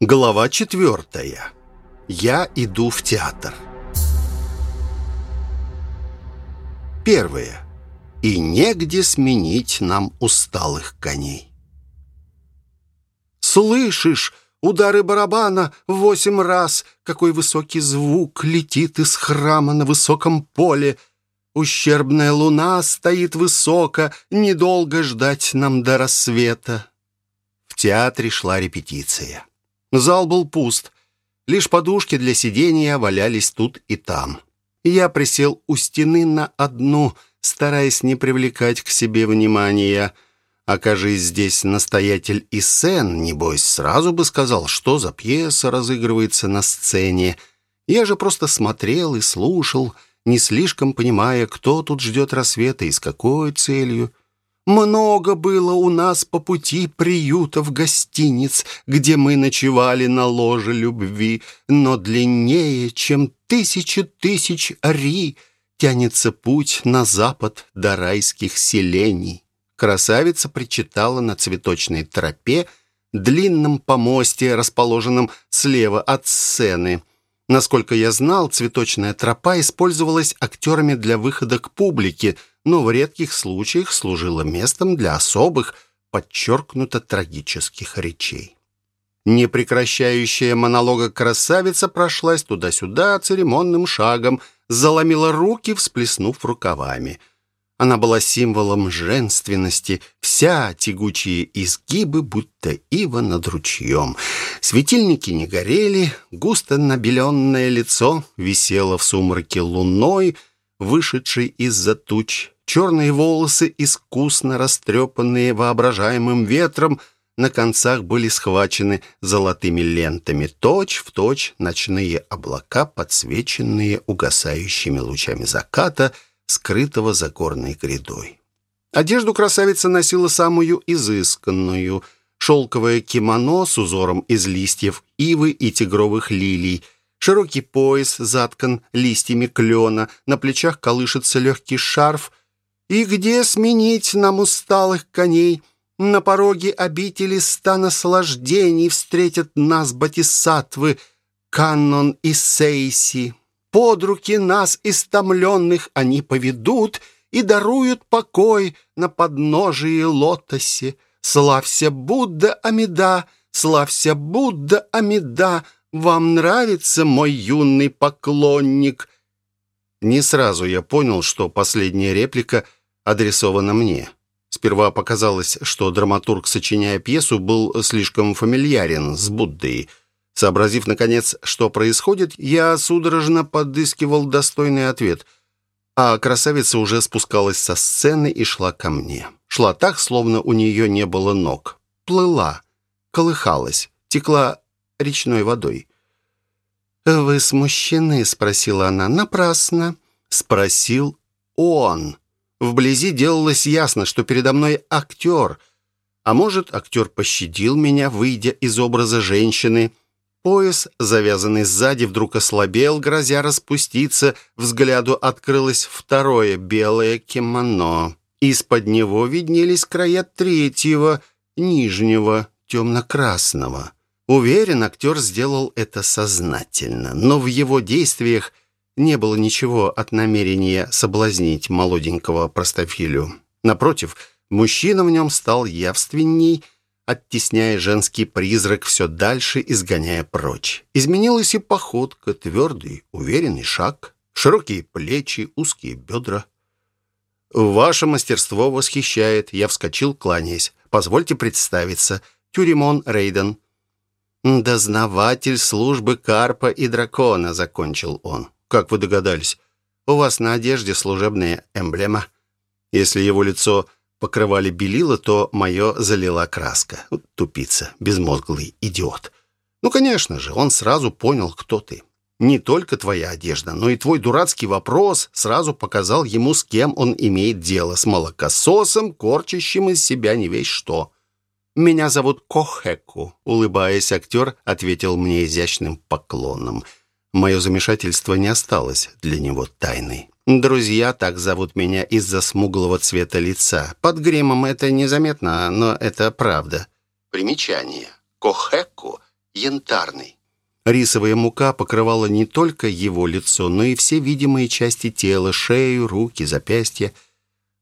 Глава четвертая. Я иду в театр. Первое. И негде сменить нам усталых коней. Слышишь, удары барабана восемь раз, какой высокий звук летит из храма на высоком поле. Ущербная луна стоит высоко, недолго ждать нам до рассвета. В театре шла репетиция. Зал был пуст. Лишь подушки для сидения валялись тут и там. Я присел у стены на одну, стараясь не привлекать к себе внимания. Окажись здесь настоятель и сцен, небось, сразу бы сказал, что за пьеса разыгрывается на сцене. Я же просто смотрел и слушал, не слишком понимая, кто тут ждет рассвета и с какой целью. Много было у нас по пути приютов гостиниц, где мы ночевали на ложе любви, но длиннее, чем тысячи тысяч ри, тянется путь на запад до райских селений. Красавица причитала на цветочной тропе, длинном помосте, расположенном слева от сцены. Насколько я знал, цветочная тропа использовалась актерами для выхода к публике – но в редких случаях служила местом для особых, подчеркнуто трагических речей. Непрекращающая монолога красавица прошлась туда-сюда церемонным шагом, заломила руки, всплеснув рукавами. Она была символом женственности, вся тягучие изгибы, будто ива над ручьем. Светильники не горели, густо набеленное лицо висело в сумраке луной, вышедшей из-за туч. Черные волосы, искусно растрепанные воображаемым ветром, на концах были схвачены золотыми лентами, точь-в-точь точь ночные облака, подсвеченные угасающими лучами заката, скрытого за горной грядой. Одежду красавица носила самую изысканную — шелковое кимоно с узором из листьев ивы и тигровых лилий, широкий пояс заткан листьями клена, на плечах колышется легкий шарф — и где сменить нам усталых коней? На пороге обители ста наслаждений Встретят нас батисатвы, Каннон и Сейси. Под руки нас, истомленных, они поведут И даруют покой на подножии лотосе. Славься, Будда Амида, славься, Будда Амида, Вам нравится мой юный поклонник — не сразу я понял, что последняя реплика адресована мне. Сперва показалось, что драматург, сочиняя пьесу, был слишком фамильярен с Буддой. Сообразив, наконец, что происходит, я судорожно подыскивал достойный ответ. А красавица уже спускалась со сцены и шла ко мне. Шла так, словно у нее не было ног. Плыла, колыхалась, текла речной водой. «Вы смущены?» — спросила она. «Напрасно». Спросил он. Вблизи делалось ясно, что передо мной актер. А может, актер пощадил меня, выйдя из образа женщины. Пояс, завязанный сзади, вдруг ослабел, грозя распуститься. Взгляду открылось второе белое кимоно. Из-под него виднелись края третьего, нижнего, темно-красного. Уверен, актер сделал это сознательно, но в его действиях не было ничего от намерения соблазнить молоденького простофилю. Напротив, мужчина в нем стал явственней, оттесняя женский призрак все дальше, изгоняя прочь. Изменилась и походка, твердый, уверенный шаг, широкие плечи, узкие бедра. «Ваше мастерство восхищает», — я вскочил, кланяясь. «Позвольте представиться. Тюремон Рейден». «Дознаватель службы Карпа и Дракона», — закончил он. «Как вы догадались? У вас на одежде служебная эмблема. Если его лицо покрывали белила, то мое залила краска. Тупица, безмозглый идиот. Ну, конечно же, он сразу понял, кто ты. Не только твоя одежда, но и твой дурацкий вопрос сразу показал ему, с кем он имеет дело. С молокососом, корчащим из себя не весь что». «Меня зовут Кохеку», — улыбаясь, актер ответил мне изящным поклоном. Мое замешательство не осталось для него тайной. Друзья так зовут меня из-за смуглого цвета лица. Под гримом это незаметно, но это правда. Примечание. Кохеку — янтарный. Рисовая мука покрывала не только его лицо, но и все видимые части тела, шею, руки, запястья.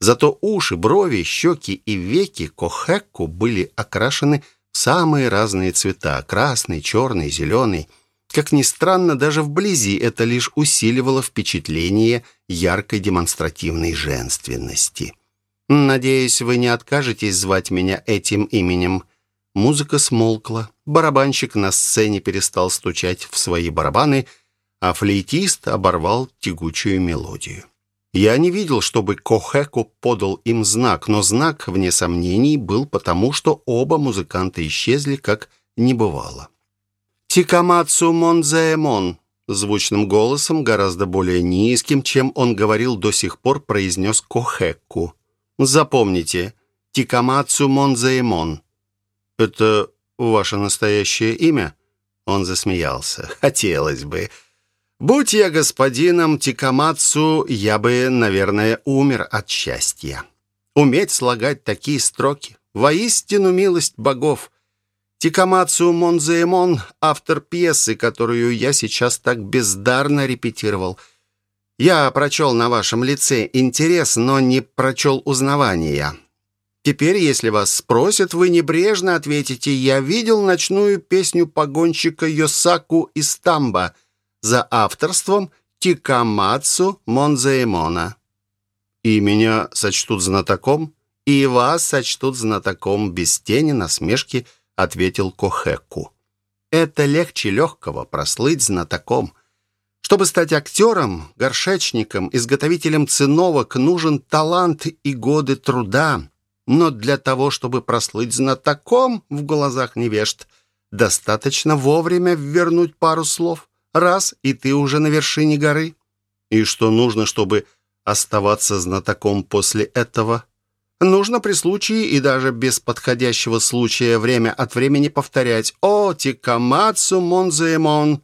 Зато уши, брови, щеки и веки Кохекку были окрашены в самые разные цвета – красный, черный, зеленый. Как ни странно, даже вблизи это лишь усиливало впечатление яркой демонстративной женственности. «Надеюсь, вы не откажетесь звать меня этим именем», Музыка смолкла, барабанщик на сцене перестал стучать в свои барабаны, а флейтист оборвал тягучую мелодию. Я не видел, чтобы Кохеку подал им знак, но знак, вне сомнений, был потому, что оба музыканта исчезли, как не бывало. «Тикамацу Монзаэмон», звучным голосом, гораздо более низким, чем он говорил до сих пор, произнес Кохеку. «Запомните, Тикамацу Монзаэмон». «Это ваше настоящее имя?» Он засмеялся. «Хотелось бы. Будь я господином Тикамацу, я бы, наверное, умер от счастья. Уметь слагать такие строки. Воистину милость богов. Тикамацу Монзаэмон — автор пьесы, которую я сейчас так бездарно репетировал. Я прочел на вашем лице интерес, но не прочел узнавания. Теперь, если вас спросят, вы небрежно ответите «Я видел ночную песню погонщика Йосаку из Тамба» за авторством Тикамацу Монзаэмона. И меня сочтут знатоком, и вас сочтут знатоком без тени насмешки, ответил Кохеку. Это легче легкого прослыть знатоком. Чтобы стать актером, горшечником, изготовителем циновок, нужен талант и годы труда. Но для того, чтобы прослыть знатоком в глазах невежд, достаточно вовремя вернуть пару слов. Раз, и ты уже на вершине горы. И что нужно, чтобы оставаться знатоком после этого? Нужно при случае и даже без подходящего случая время от времени повторять «О, Тикамацу Монзаэмон!»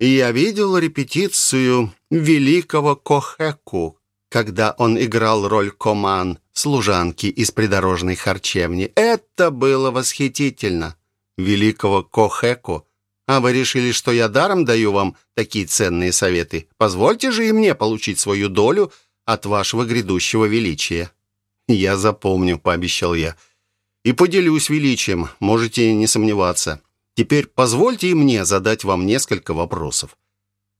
Я видел репетицию великого Кохеку, когда он играл роль Коман, служанки из придорожной харчевни. Это было восхитительно. Великого Кохеку. А вы решили, что я даром даю вам такие ценные советы? Позвольте же и мне получить свою долю от вашего грядущего величия. Я запомню, пообещал я. И поделюсь величием, можете не сомневаться. Теперь позвольте и мне задать вам несколько вопросов.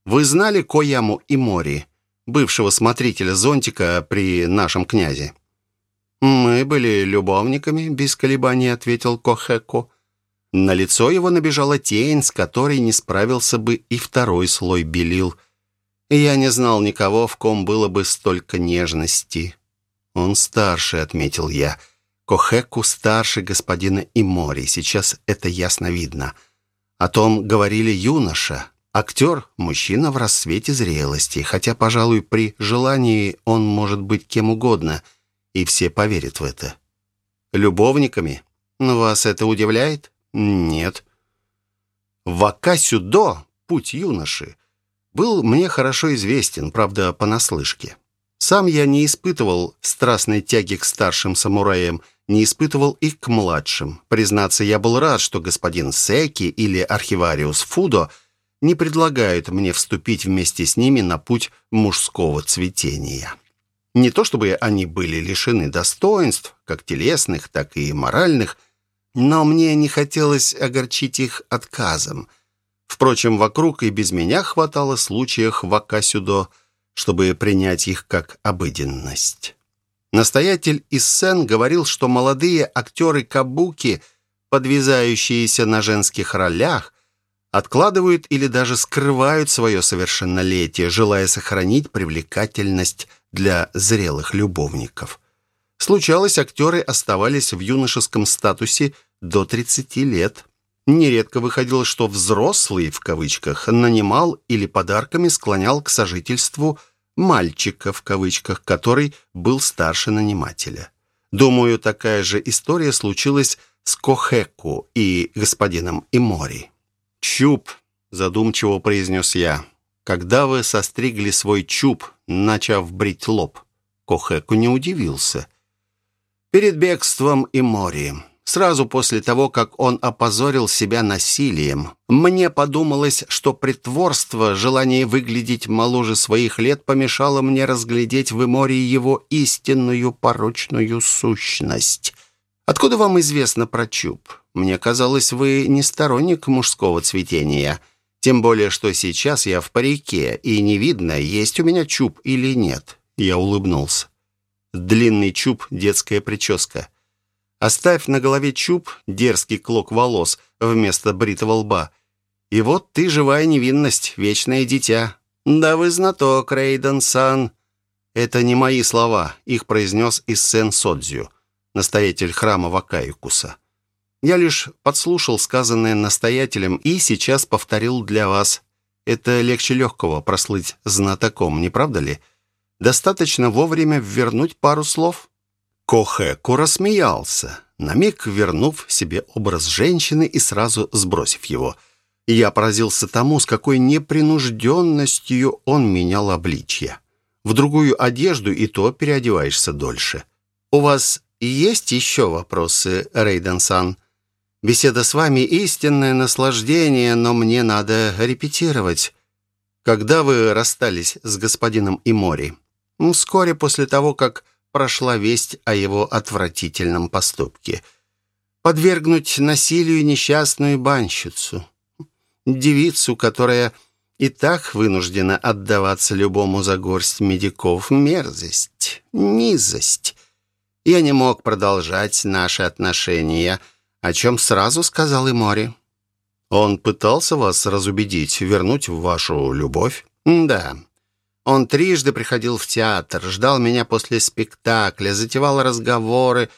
Вы знали Кояму и Мори? бывшего смотрителя зонтика при нашем князе. «Мы были любовниками», — без колебаний ответил Кохеко. На лицо его набежала тень, с которой не справился бы и второй слой белил. я не знал никого, в ком было бы столько нежности. «Он старше», — отметил я. «Кохеку старше господина Имори, сейчас это ясно видно. О том говорили юноша, Актер – мужчина в рассвете зрелости, хотя, пожалуй, при желании он может быть кем угодно, и все поверят в это. Любовниками? Вас это удивляет? Нет. Вакасюдо, путь юноши, был мне хорошо известен, правда, понаслышке. Сам я не испытывал страстной тяги к старшим самураям, не испытывал и к младшим. Признаться, я был рад, что господин Секи или архивариус Фудо – не предлагают мне вступить вместе с ними на путь мужского цветения. Не то чтобы они были лишены достоинств, как телесных, так и моральных, но мне не хотелось огорчить их отказом. Впрочем, вокруг и без меня хватало случаев в Акасюдо, чтобы принять их как обыденность. Настоятель Иссен говорил, что молодые актеры кабуки, подвязающиеся на женских ролях, откладывают или даже скрывают свое совершеннолетие, желая сохранить привлекательность для зрелых любовников. Случалось, актеры оставались в юношеском статусе до 30 лет. Нередко выходило, что «взрослый» в кавычках нанимал или подарками склонял к сожительству «мальчика» в кавычках, который был старше нанимателя. Думаю, такая же история случилась с Кохеку и господином Имори. «Чуб», — задумчиво произнес я. «Когда вы состригли свой чуб, начав брить лоб?» Кохеку не удивился. «Перед бегством и море. сразу после того, как он опозорил себя насилием. Мне подумалось, что притворство, желание выглядеть моложе своих лет помешало мне разглядеть в Эморе его истинную порочную сущность. Откуда вам известно про чуб? Мне казалось, вы не сторонник мужского цветения. Тем более, что сейчас я в парике, и не видно, есть у меня чуб или нет. Я улыбнулся. Длинный чуб, детская прическа. Оставь на голове чуб, дерзкий клок волос вместо бритого лба. И вот ты живая невинность, вечное дитя. Да вы знаток, Рейден-сан. Это не мои слова, их произнес Иссен Содзю, настоятель храма Вакаикуса. Я лишь подслушал сказанное настоятелем и сейчас повторил для вас. Это легче легкого прослыть знатоком, не правда ли? Достаточно вовремя вернуть пару слов. Кохэку рассмеялся, на миг вернув себе образ женщины и сразу сбросив его. Я поразился тому, с какой непринужденностью он менял обличье. В другую одежду и то переодеваешься дольше. «У вас есть еще вопросы, Рейден-сан?» «Беседа с вами — истинное наслаждение, но мне надо репетировать. Когда вы расстались с господином Имори?» «Вскоре после того, как прошла весть о его отвратительном поступке. Подвергнуть насилию несчастную банщицу. Девицу, которая и так вынуждена отдаваться любому за горсть медиков. Мерзость, низость. Я не мог продолжать наши отношения, о чем сразу сказал и море. Он пытался вас разубедить, вернуть в вашу любовь? Да. Он трижды приходил в театр, ждал меня после спектакля, затевал разговоры.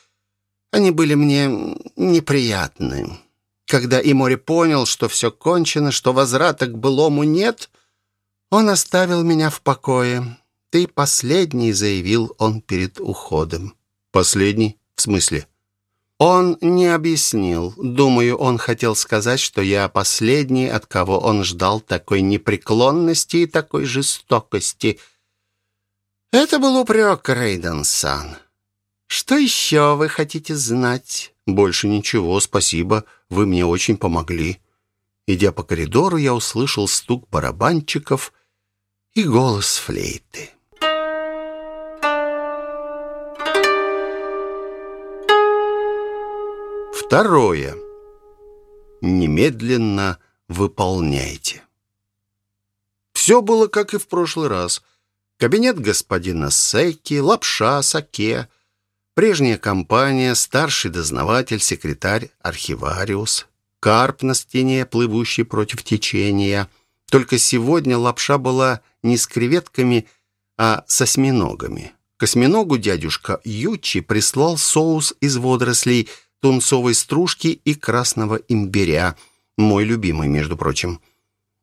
Они были мне неприятны. Когда Имори понял, что все кончено, что возврата к былому нет, он оставил меня в покое. Ты последний, заявил он перед уходом. Последний? В смысле? Он не объяснил. Думаю, он хотел сказать, что я последний, от кого он ждал такой непреклонности и такой жестокости. Это был упрек, Рейден-сан. Что еще вы хотите знать? Больше ничего, спасибо. Вы мне очень помогли. Идя по коридору, я услышал стук барабанчиков и голос флейты. Второе. Немедленно выполняйте. Все было, как и в прошлый раз. Кабинет господина Секи, лапша, саке, прежняя компания, старший дознаватель, секретарь, архивариус, карп на стене, плывущий против течения. Только сегодня лапша была не с креветками, а с осьминогами. К осьминогу дядюшка Ючи прислал соус из водорослей – тунцовой стружки и красного имбиря. Мой любимый, между прочим.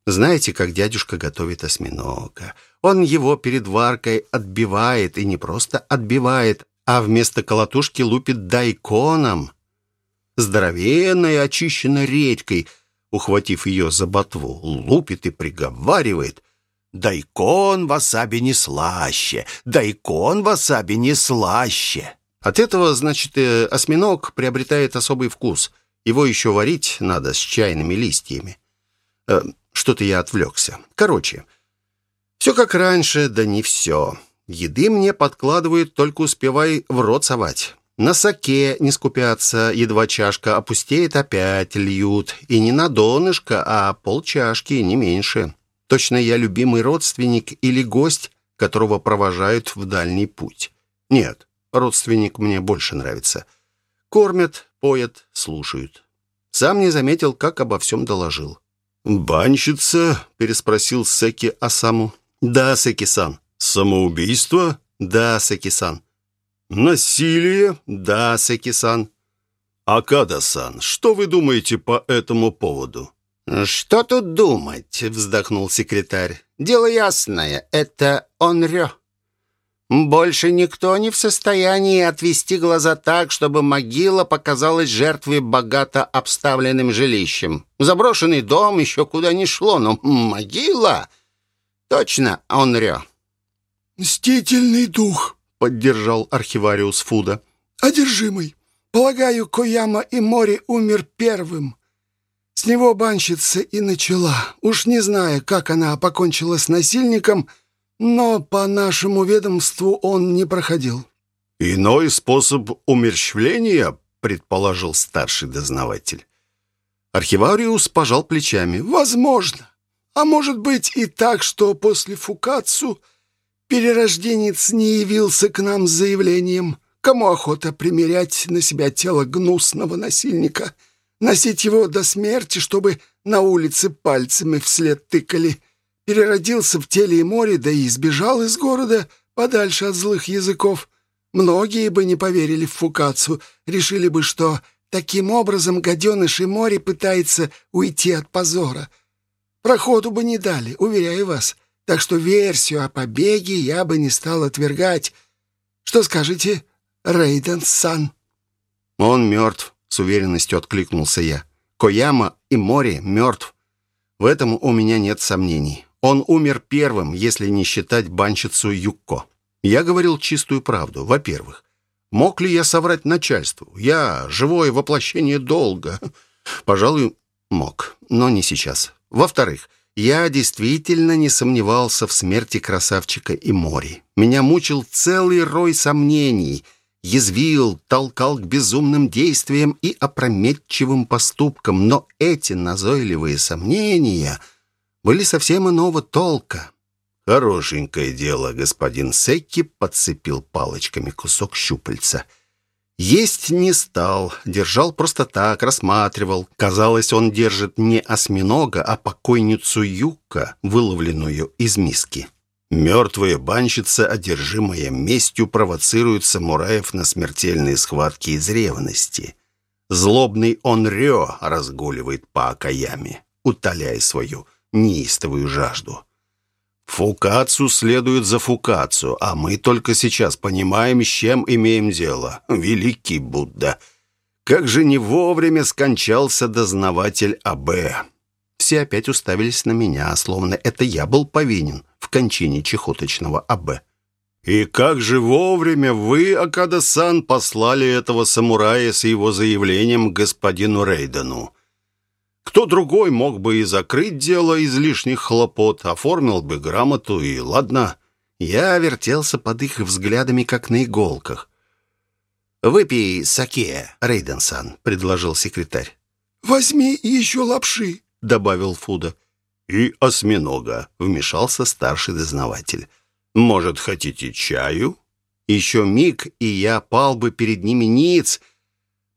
Знаете, как дядюшка готовит осьминога? Он его перед варкой отбивает, и не просто отбивает, а вместо колотушки лупит дайконом. Здоровенной, очищенной редькой, ухватив ее за ботву, лупит и приговаривает. «Дайкон васаби не слаще! Дайкон васаби не слаще!» От этого, значит, э, осьминог приобретает особый вкус. Его еще варить надо с чайными листьями. Э, Что-то я отвлекся. Короче, все как раньше, да не все. Еды мне подкладывают, только успевай в рот совать. На соке не скупятся, едва чашка опустеет, опять льют. И не на донышко, а полчашки, не меньше. Точно я любимый родственник или гость, которого провожают в дальний путь. Нет, Родственник мне больше нравится. Кормят, поят, слушают. Сам не заметил, как обо всем доложил. «Банщица?» — переспросил Секи Асаму. «Да, Секи-сан». «Самоубийство?» «Да, Секи-сан». «Насилие?» «Да, Секи-сан». «Акада-сан, что вы думаете по этому поводу?» «Что тут думать?» — вздохнул секретарь. «Дело ясное. Это он рё». Больше никто не в состоянии отвести глаза так, чтобы могила показалась жертве богато обставленным жилищем. Заброшенный дом еще куда ни шло, но могила... Точно, он рё. «Мстительный дух», — поддержал архивариус Фуда. «Одержимый. Полагаю, Кояма и Мори умер первым. С него банщица и начала. Уж не знаю, как она покончила с насильником, но по нашему ведомству он не проходил. «Иной способ умерщвления?» — предположил старший дознаватель. Архивариус пожал плечами. «Возможно. А может быть и так, что после Фукацу перерожденец не явился к нам с заявлением. Кому охота примерять на себя тело гнусного насильника, носить его до смерти, чтобы на улице пальцами вслед тыкали? Переродился в теле и море, да и сбежал из города подальше от злых языков. Многие бы не поверили в Фукацу, решили бы, что таким образом гаденыш и море пытается уйти от позора. Проходу бы не дали, уверяю вас. Так что версию о побеге я бы не стал отвергать. Что скажете, Рейден-сан?» «Он мертв», — с уверенностью откликнулся я. «Кояма и море мертв. В этом у меня нет сомнений. Он умер первым, если не считать банщицу Юкко. Я говорил чистую правду. Во-первых, мог ли я соврать начальству? Я живое воплощение долга. Пожалуй, мог, но не сейчас. Во-вторых, я действительно не сомневался в смерти красавчика и Мори. Меня мучил целый рой сомнений, язвил, толкал к безумным действиям и опрометчивым поступкам, но эти назойливые сомнения были совсем иного толка. «Хорошенькое дело», — господин Секки подцепил палочками кусок щупальца — есть не стал, держал просто так, рассматривал. Казалось, он держит не осьминога, а покойницу Юка, выловленную из миски. Мертвая банщица, одержимая местью, провоцирует самураев на смертельные схватки из ревности. Злобный он Рё разгуливает по окаями, утоляя свою неистовую жажду. Фукацу следует за Фукацу, а мы только сейчас понимаем, с чем имеем дело. Великий Будда. Как же не вовремя скончался дознаватель АБ. Все опять уставились на меня, словно это я был повинен в кончине чехоточного АБ. «И как же вовремя вы, Акада-сан, послали этого самурая с его заявлением господину Рейдену. Кто другой мог бы и закрыть дело из лишних хлопот, оформил бы грамоту и ладно. Я вертелся под их взглядами, как на иголках. «Выпей саке, Рейденсан», — предложил секретарь. «Возьми еще лапши», — добавил Фуда. «И осьминога», — вмешался старший дознаватель. «Может, хотите чаю?» Еще миг, и я пал бы перед ними ниц —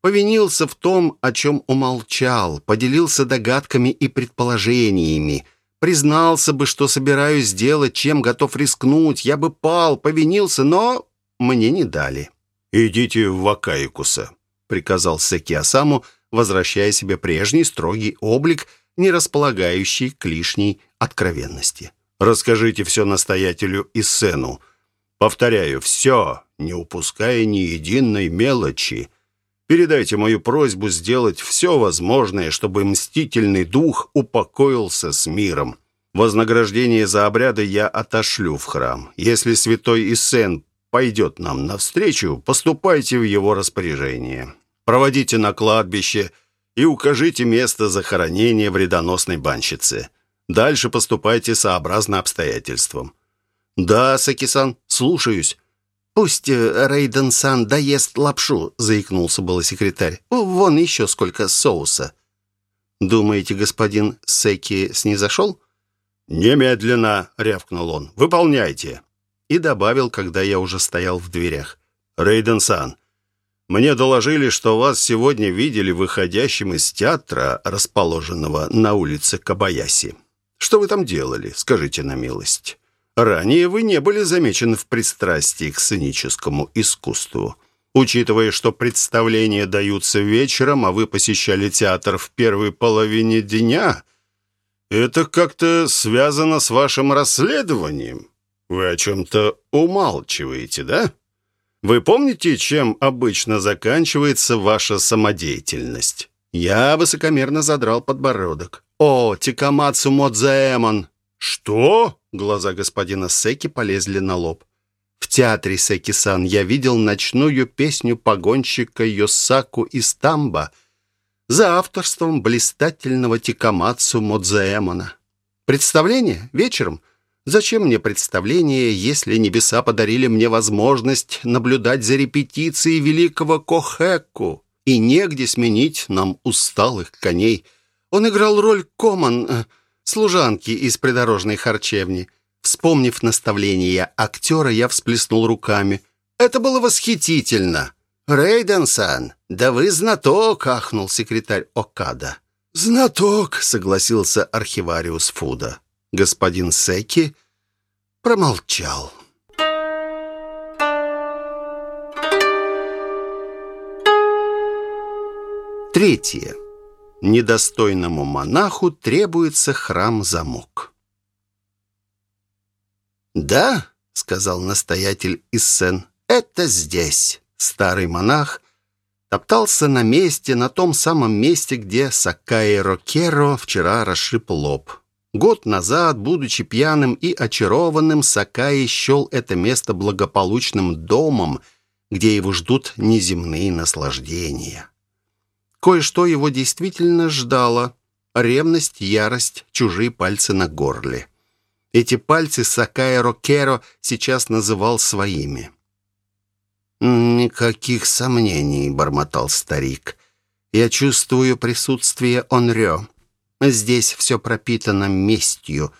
Повинился в том, о чем умолчал, поделился догадками и предположениями. Признался бы, что собираюсь сделать, чем готов рискнуть. Я бы пал, повинился, но мне не дали. «Идите в Вакаикуса», — приказал Секи Асаму, возвращая себе прежний строгий облик, не располагающий к лишней откровенности. «Расскажите все настоятелю и сцену. Повторяю, все, не упуская ни единой мелочи». Передайте мою просьбу сделать все возможное, чтобы мстительный дух упокоился с миром. Вознаграждение за обряды я отошлю в храм. Если святой Иссен пойдет нам навстречу, поступайте в его распоряжение. Проводите на кладбище и укажите место захоронения вредоносной банщицы. Дальше поступайте сообразно обстоятельствам». «Да, Сакисан, слушаюсь». «Пусть э, Рейден-сан доест лапшу», — заикнулся было секретарь. «Вон еще сколько соуса». «Думаете, господин Секи снизошел?» «Немедленно!» — рявкнул он. «Выполняйте!» И добавил, когда я уже стоял в дверях. «Рейден-сан, мне доложили, что вас сегодня видели выходящим из театра, расположенного на улице Кабаяси. Что вы там делали, скажите на милость?» Ранее вы не были замечены в пристрастии к сценическому искусству. Учитывая, что представления даются вечером, а вы посещали театр в первой половине дня, это как-то связано с вашим расследованием. Вы о чем-то умалчиваете, да? Вы помните, чем обычно заканчивается ваша самодеятельность? Я высокомерно задрал подбородок. «О, Тикамацу Модзаэмон!» «Что?» Глаза господина Секи полезли на лоб. В театре Секисан я видел ночную песню погонщика Йосаку из Тамба за авторством блистательного Тикамацу Модзаэмона. Представление? Вечером? Зачем мне представление, если небеса подарили мне возможность наблюдать за репетицией великого Кохэку? И негде сменить нам усталых коней. Он играл роль Коман, э, служанки из придорожной харчевни. Вспомнив наставление актера, я всплеснул руками. «Это было восхитительно!» «Рейден-сан, да вы знаток!» — ахнул секретарь Окада. «Знаток!» — согласился архивариус Фуда. Господин Секи промолчал. Третье. Недостойному монаху требуется храм-замок. «Да», — сказал настоятель Иссен, — «это здесь». Старый монах топтался на месте, на том самом месте, где Сакаи Рокеро вчера расшиб лоб. Год назад, будучи пьяным и очарованным, Сакаи счел это место благополучным домом, где его ждут неземные наслаждения. Кое-что его действительно ждало. Ревность, ярость, чужие пальцы на горле. Эти пальцы Сакая Рокеро сейчас называл своими. «Никаких сомнений», — бормотал старик. «Я чувствую присутствие Онрё. Здесь все пропитано местью.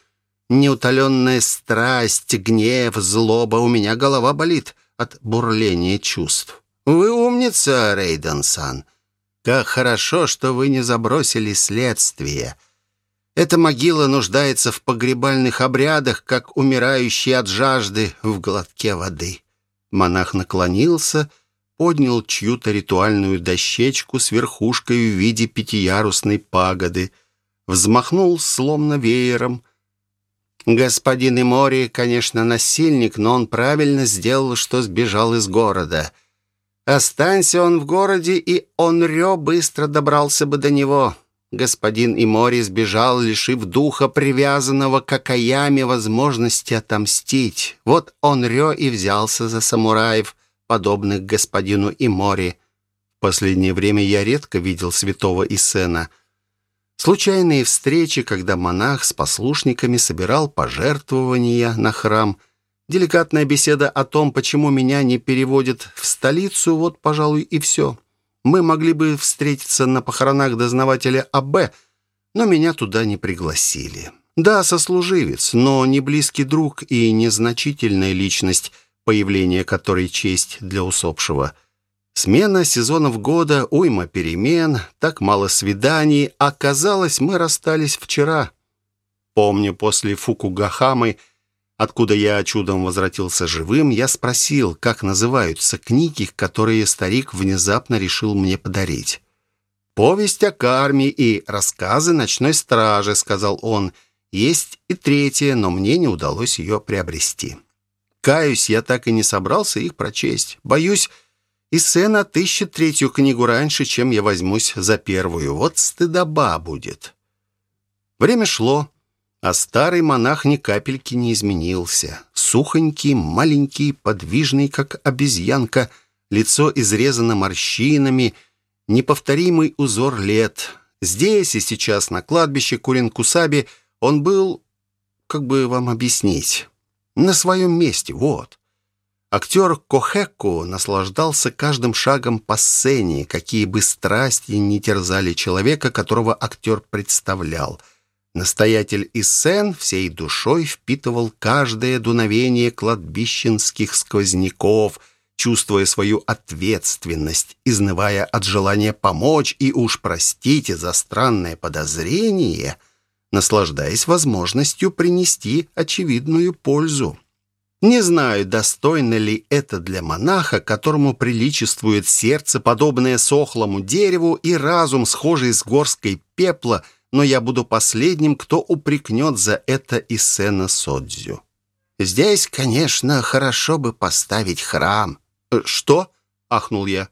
Неутоленная страсть, гнев, злоба. У меня голова болит от бурления чувств. Вы умница, Рейден-сан. Как хорошо, что вы не забросили следствие». Эта могила нуждается в погребальных обрядах, как умирающий от жажды в глотке воды». Монах наклонился, поднял чью-то ритуальную дощечку с верхушкой в виде пятиярусной пагоды, взмахнул словно веером. «Господин Имори, конечно, насильник, но он правильно сделал, что сбежал из города. Останься он в городе, и он Рё быстро добрался бы до него. Господин Имори сбежал, лишив духа, привязанного к Акаяме, возможности отомстить. Вот он Рё и взялся за самураев, подобных господину Имори. В последнее время я редко видел святого Исена. Случайные встречи, когда монах с послушниками собирал пожертвования на храм, деликатная беседа о том, почему меня не переводят в столицу, вот, пожалуй, и все. Мы могли бы встретиться на похоронах дознавателя А.Б., но меня туда не пригласили. Да, сослуживец, но не близкий друг и незначительная личность, появление которой честь для усопшего. Смена сезонов года, уйма перемен, так мало свиданий, оказалось, мы расстались вчера. Помню, после Фукугахамы – Откуда я чудом возвратился живым, я спросил, как называются книги, которые старик внезапно решил мне подарить. «Повесть о карме и рассказы ночной стражи», — сказал он. «Есть и третья, но мне не удалось ее приобрести. Каюсь, я так и не собрался их прочесть. Боюсь, и Сен отыщет третью книгу раньше, чем я возьмусь за первую. Вот стыдоба будет». Время шло. А старый монах ни капельки не изменился. Сухонький, маленький, подвижный, как обезьянка, лицо изрезано морщинами, неповторимый узор лет. Здесь и сейчас, на кладбище Куринкусаби, он был, как бы вам объяснить, на своем месте, вот. Актер Кохеку наслаждался каждым шагом по сцене, какие бы страсти не терзали человека, которого актер представлял – Настоятель Иссен всей душой впитывал каждое дуновение кладбищенских сквозняков, чувствуя свою ответственность, изнывая от желания помочь и уж простите за странное подозрение, наслаждаясь возможностью принести очевидную пользу. Не знаю, достойно ли это для монаха, которому приличествует сердце, подобное сохлому дереву, и разум, схожий с горской пепла – но я буду последним, кто упрекнет за это Исена Содзю. Здесь, конечно, хорошо бы поставить храм. «Э, «Что?» — ахнул я.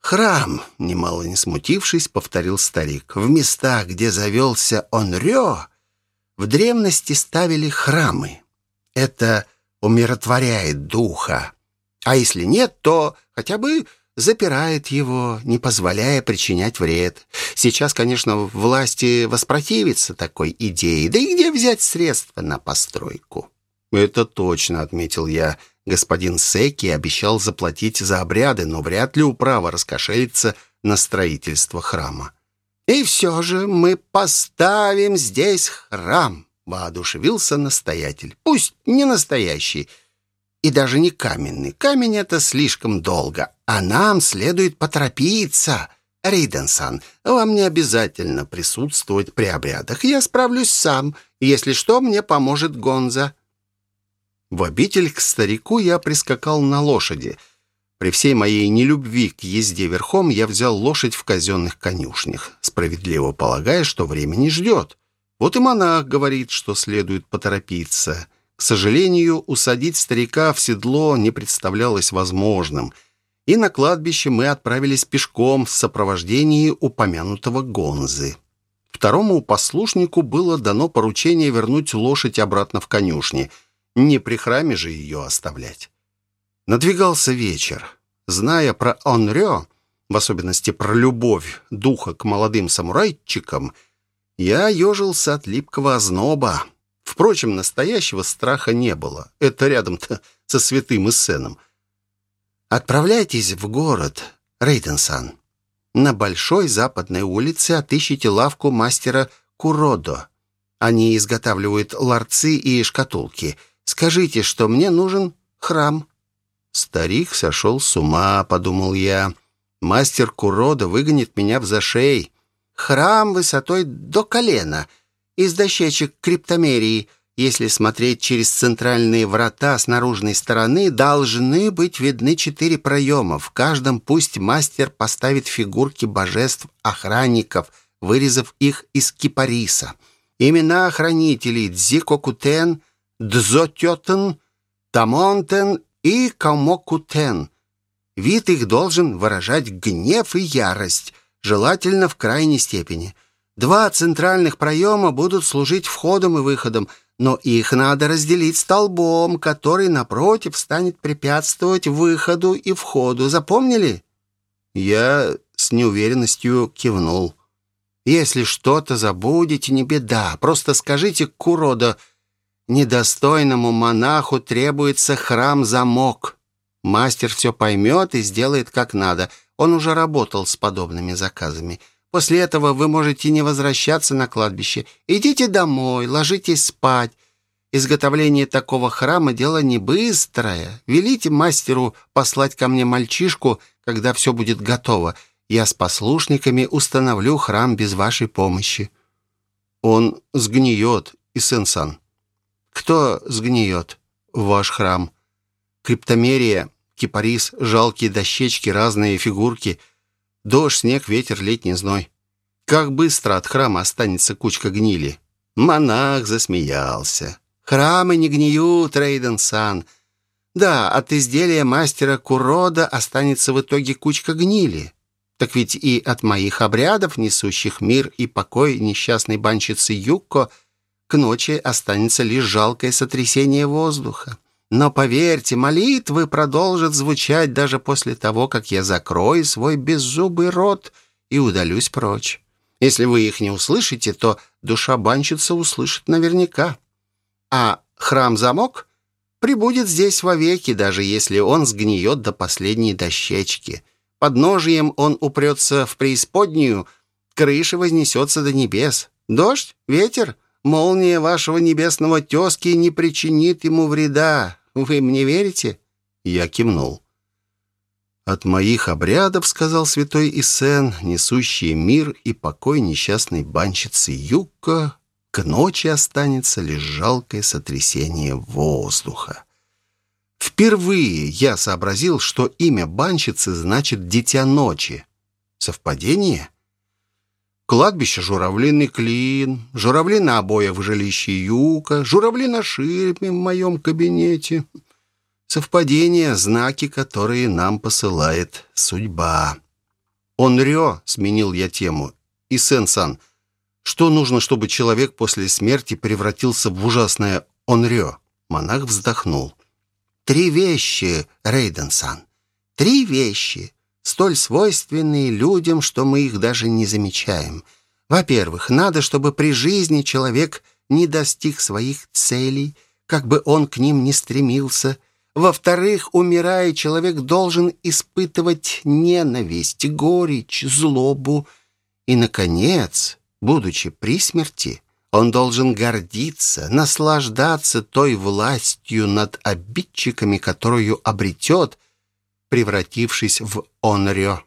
«Храм», — немало не смутившись, повторил старик. «В местах, где завелся он Рё, в древности ставили храмы. Это умиротворяет духа. А если нет, то хотя бы запирает его, не позволяя причинять вред. Сейчас, конечно, власти воспротивятся такой идее. Да и где взять средства на постройку? «Это точно», — отметил я. Господин Секи обещал заплатить за обряды, но вряд ли управа раскошелится на строительство храма. «И все же мы поставим здесь храм», — воодушевился настоятель. «Пусть не настоящий, и даже не каменный. Камень — это слишком долго, а нам следует поторопиться. Рейденсан, вам не обязательно присутствовать при обрядах. Я справлюсь сам. Если что, мне поможет Гонза». В обитель к старику я прискакал на лошади. При всей моей нелюбви к езде верхом я взял лошадь в казенных конюшнях, справедливо полагая, что время не ждет. Вот и монах говорит, что следует поторопиться — к сожалению, усадить старика в седло не представлялось возможным, и на кладбище мы отправились пешком в сопровождении упомянутого Гонзы. Второму послушнику было дано поручение вернуть лошадь обратно в конюшни, не при храме же ее оставлять. Надвигался вечер. Зная про Онрё, в особенности про любовь духа к молодым самурайчикам, я ежился от липкого озноба, Впрочем, настоящего страха не было. Это рядом-то со святым Иссеном. «Отправляйтесь в город, Рейденсан. На Большой Западной улице отыщите лавку мастера Куродо. Они изготавливают ларцы и шкатулки. Скажите, что мне нужен храм». «Старик сошел с ума», — подумал я. «Мастер Куродо выгонит меня в зашей». «Храм высотой до колена», из дощечек криптомерии, если смотреть через центральные врата с наружной стороны, должны быть видны четыре проема. В каждом пусть мастер поставит фигурки божеств-охранников, вырезав их из кипариса. Имена охранителей Дзикокутен, Дзотетен, Тамонтен и Камокутен. Вид их должен выражать гнев и ярость, желательно в крайней степени – Два центральных проема будут служить входом и выходом, но их надо разделить столбом, который, напротив, станет препятствовать выходу и входу. Запомнили?» Я с неуверенностью кивнул. «Если что-то забудете, не беда. Просто скажите Куродо, недостойному монаху требуется храм-замок. Мастер все поймет и сделает как надо. Он уже работал с подобными заказами». После этого вы можете не возвращаться на кладбище. Идите домой, ложитесь спать. Изготовление такого храма – дело не быстрое. Велите мастеру послать ко мне мальчишку, когда все будет готово. Я с послушниками установлю храм без вашей помощи». «Он сгниет, Исенсан». «Кто сгниет?» «Ваш храм». Криптомерия, кипарис, жалкие дощечки, разные фигурки – Дождь, снег, ветер, летний зной. Как быстро от храма останется кучка гнили. Монах засмеялся. Храмы не гниют, Рейден-сан. Да, от изделия мастера Курода останется в итоге кучка гнили. Так ведь и от моих обрядов, несущих мир и покой несчастной банщицы Юкко, к ночи останется лишь жалкое сотрясение воздуха. Но поверьте, молитвы продолжат звучать даже после того, как я закрою свой беззубый рот и удалюсь прочь. Если вы их не услышите, то душа банщица услышит наверняка. А храм-замок прибудет здесь вовеки, даже если он сгниет до последней дощечки. Под ножьем он упрется в преисподнюю, крыша вознесется до небес. Дождь, ветер, молния вашего небесного тезки не причинит ему вреда. Вы мне верите?» Я кивнул. «От моих обрядов, — сказал святой Исен, несущий мир и покой несчастной банщицы Юкко, к ночи останется лишь жалкое сотрясение воздуха». Впервые я сообразил, что имя банщицы значит «дитя ночи». Совпадение? Кладбище «Журавлиный клин», журавли на обоях в жилище Юка, журавли на ширме в моем кабинете. Совпадения, знаки, которые нам посылает судьба. «Онрё», — сменил я тему, — «и Сен-сан, что нужно, чтобы человек после смерти превратился в ужасное онрё?» Монах вздохнул. три вещи, Рейденсан. Три вещи, столь свойственные людям, что мы их даже не замечаем. Во-первых, надо, чтобы при жизни человек не достиг своих целей, как бы он к ним ни стремился. Во-вторых, умирая, человек должен испытывать ненависть, горечь, злобу. И, наконец, будучи при смерти, он должен гордиться, наслаждаться той властью над обидчиками, которую обретет, превратившись в онрё.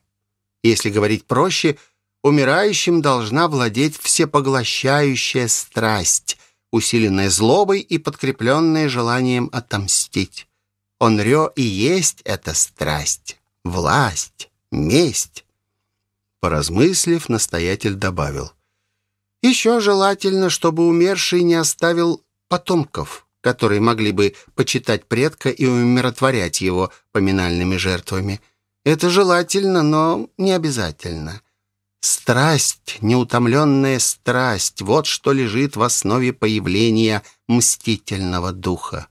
Если говорить проще, умирающим должна владеть всепоглощающая страсть, усиленная злобой и подкрепленная желанием отомстить. Онрё и есть эта страсть, власть, месть. Поразмыслив, настоятель добавил — еще желательно, чтобы умерший не оставил потомков, которые могли бы почитать предка и умиротворять его поминальными жертвами. Это желательно, но не обязательно. Страсть, неутомленная страсть, вот что лежит в основе появления мстительного духа.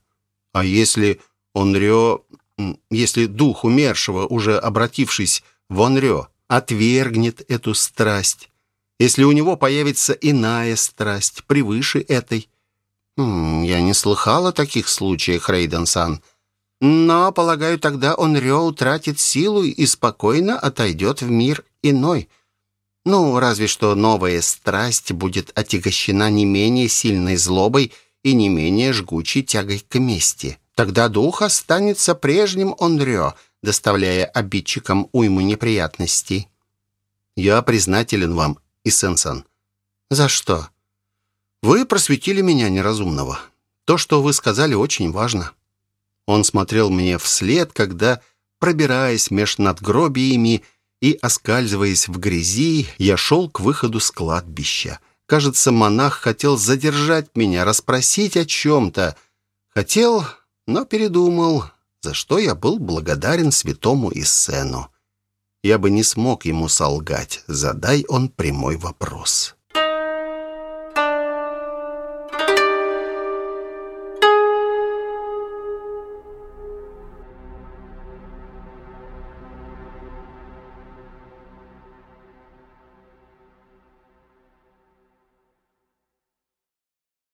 А если он рё... Если дух умершего, уже обратившись в онрё, отвергнет эту страсть, если у него появится иная страсть, превыше этой. Я не слыхал о таких случаях, Рейден-сан. Но, полагаю, тогда он Рё утратит силу и спокойно отойдет в мир иной. Ну, разве что новая страсть будет отягощена не менее сильной злобой и не менее жгучей тягой к мести. Тогда дух останется прежним Онрё, доставляя обидчикам уйму неприятностей. Я признателен вам и Сенсан. «За что?» «Вы просветили меня неразумного. То, что вы сказали, очень важно». Он смотрел мне вслед, когда, пробираясь меж надгробиями и оскальзываясь в грязи, я шел к выходу с кладбища. Кажется, монах хотел задержать меня, расспросить о чем-то. Хотел, но передумал, за что я был благодарен святому Иссену я бы не смог ему солгать, задай он прямой вопрос.